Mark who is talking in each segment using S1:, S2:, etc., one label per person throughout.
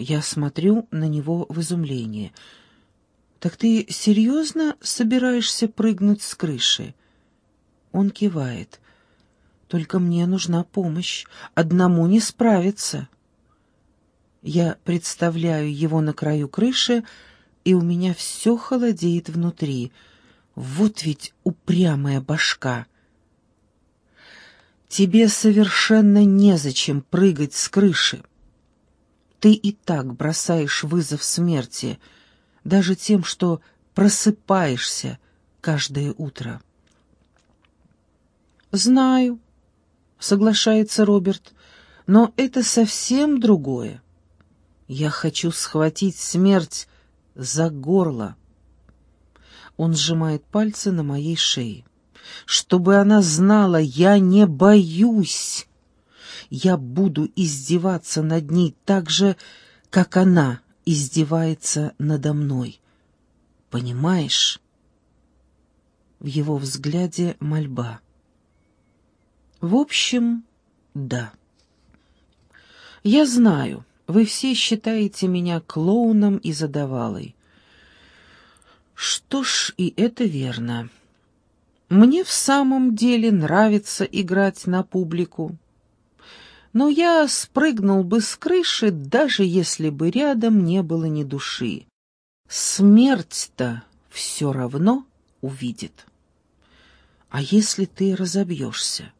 S1: Я смотрю на него в изумлении. «Так ты серьезно собираешься прыгнуть с крыши?» Он кивает. «Только мне нужна помощь. Одному не справиться». Я представляю его на краю крыши, и у меня все холодеет внутри. Вот ведь упрямая башка. Тебе совершенно незачем прыгать с крыши. Ты и так бросаешь вызов смерти, даже тем, что просыпаешься каждое утро. «Знаю», — соглашается Роберт, — «но это совсем другое. Я хочу схватить смерть за горло». Он сжимает пальцы на моей шее. «Чтобы она знала, я не боюсь. Я буду издеваться над ней так же, как она издевается надо мной. Понимаешь?» В его взгляде мольба. В общем, да. Я знаю, вы все считаете меня клоуном и задавалой. Что ж, и это верно. Мне в самом деле нравится играть на публику. Но я спрыгнул бы с крыши, даже если бы рядом не было ни души. Смерть-то все равно увидит. А если ты разобьешься?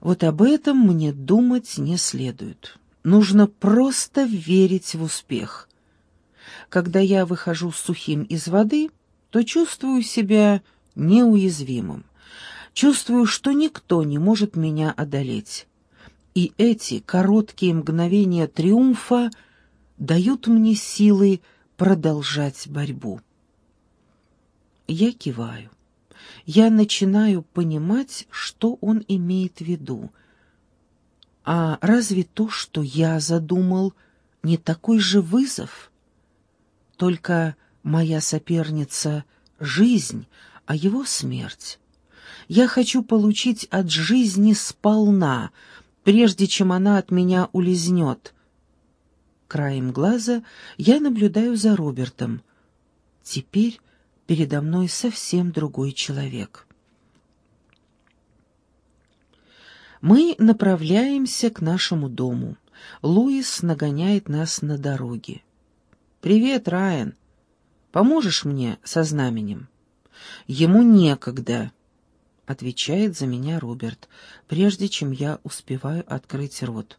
S1: Вот об этом мне думать не следует. Нужно просто верить в успех. Когда я выхожу сухим из воды, то чувствую себя неуязвимым. Чувствую, что никто не может меня одолеть. И эти короткие мгновения триумфа дают мне силы продолжать борьбу. Я киваю я начинаю понимать, что он имеет в виду. А разве то, что я задумал, не такой же вызов? Только моя соперница — жизнь, а его — смерть. Я хочу получить от жизни сполна, прежде чем она от меня улизнет. Краем глаза я наблюдаю за Робертом. Теперь передо мной совсем другой человек. Мы направляемся к нашему дому. Луис нагоняет нас на дороге. «Привет, Райан. Поможешь мне со знаменем?» «Ему некогда», — отвечает за меня Роберт, прежде чем я успеваю открыть рот.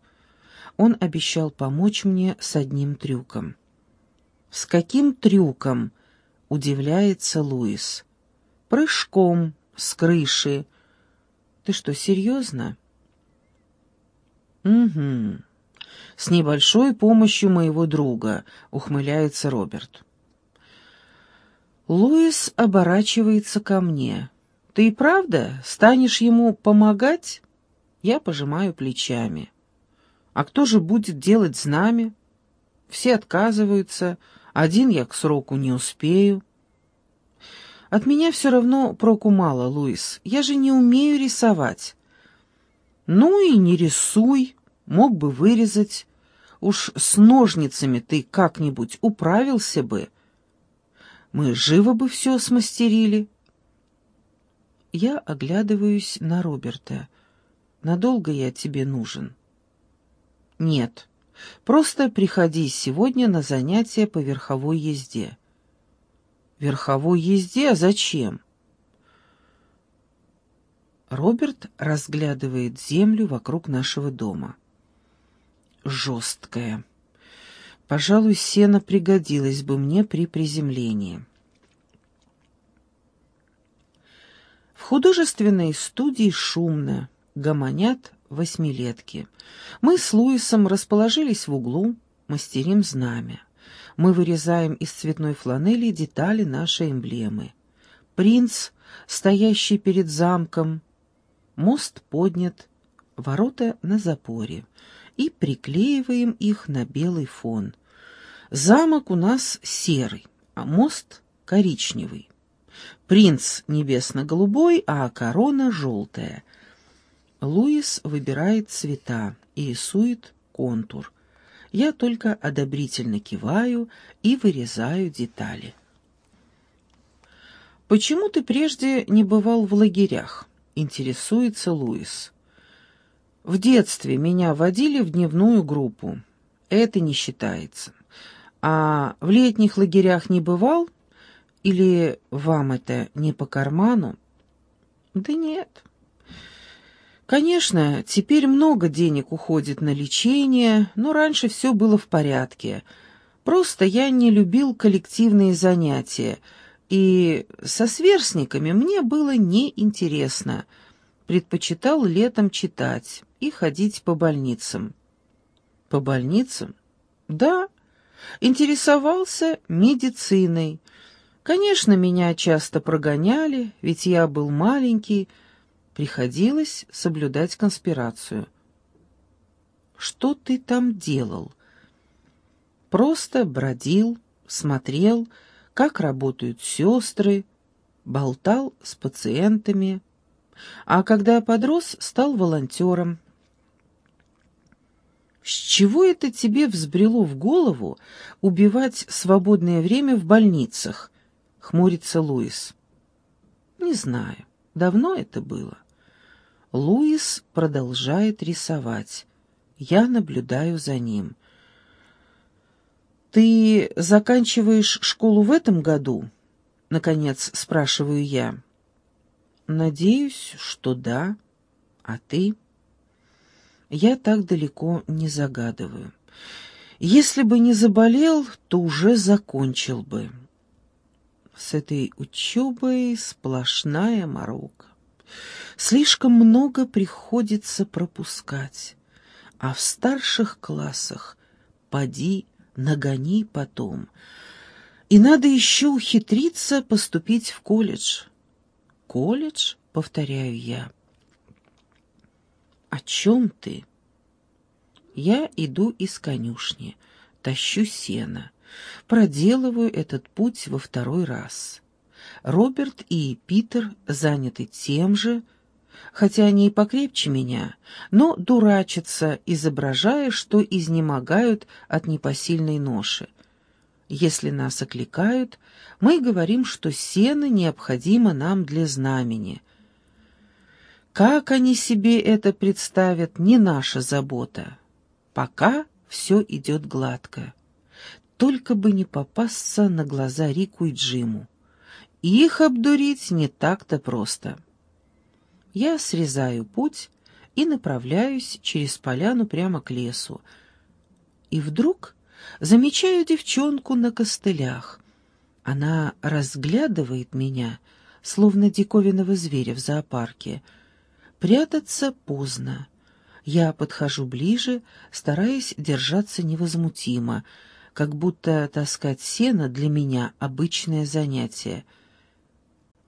S1: Он обещал помочь мне с одним трюком. «С каким трюком?» удивляется Луис. Прыжком с крыши. Ты что, серьезно? Угу. С небольшой помощью моего друга, ухмыляется Роберт. Луис оборачивается ко мне. Ты и правда станешь ему помогать? Я пожимаю плечами. А кто же будет делать знамя? Все отказываются, один я к сроку не успею. От меня все равно проку мало, Луис. Я же не умею рисовать. Ну и не рисуй, мог бы вырезать. Уж с ножницами ты как-нибудь управился бы. Мы живо бы все смастерили. Я оглядываюсь на Роберта. Надолго я тебе нужен? Нет. Просто приходи сегодня на занятия по верховой езде. Верховой езде? А зачем? Роберт разглядывает землю вокруг нашего дома. Жесткая. Пожалуй, сено пригодилось бы мне при приземлении. В художественной студии шумно, гомонят восьмилетки. Мы с Луисом расположились в углу, мастерим знамя. Мы вырезаем из цветной фланели детали нашей эмблемы. Принц, стоящий перед замком, мост поднят, ворота на запоре, и приклеиваем их на белый фон. Замок у нас серый, а мост коричневый. Принц небесно-голубой, а корона желтая — Луис выбирает цвета и рисует контур. Я только одобрительно киваю и вырезаю детали. «Почему ты прежде не бывал в лагерях?» — интересуется Луис. «В детстве меня водили в дневную группу. Это не считается. А в летних лагерях не бывал? Или вам это не по карману?» «Да нет». Конечно, теперь много денег уходит на лечение, но раньше все было в порядке. Просто я не любил коллективные занятия — и со сверстниками мне было неинтересно. Предпочитал летом читать и ходить по больницам. По больницам? Да, интересовался медициной. Конечно, меня часто прогоняли, ведь я был маленький, приходилось соблюдать конспирацию. Что ты там делал? Просто бродил, смотрел, как работают сестры, болтал с пациентами, а когда подрос, стал волонтером. С чего это тебе взбрело в голову убивать свободное время в больницах? Хмурится Луис. Не знаю, давно это было. Луис продолжает рисовать. Я наблюдаю за ним. «Ты заканчиваешь школу в этом году?» — наконец спрашиваю я. «Надеюсь, что да. А ты?» Я так далеко не загадываю. Если бы не заболел, то уже закончил бы. С этой учебой сплошная морока. Слишком много приходится пропускать. А в старших классах поди нагони потом. И надо еще ухитриться поступить в колледж. Колледж, повторяю я. О чем ты? Я иду из конюшни, тащу сено, проделываю этот путь во второй раз. Роберт и Питер заняты тем же, хотя они и покрепче меня, но дурачатся, изображая, что изнемогают от непосильной ноши. Если нас окликают, мы говорим, что сено необходимо нам для знамени. Как они себе это представят, не наша забота. Пока все идет гладко. Только бы не попасться на глаза Рику и Джиму. Их обдурить не так-то просто. Я срезаю путь и направляюсь через поляну прямо к лесу. И вдруг замечаю девчонку на костылях. Она разглядывает меня, словно диковинного зверя в зоопарке. Прятаться поздно. Я подхожу ближе, стараясь держаться невозмутимо, как будто таскать сено для меня обычное занятие —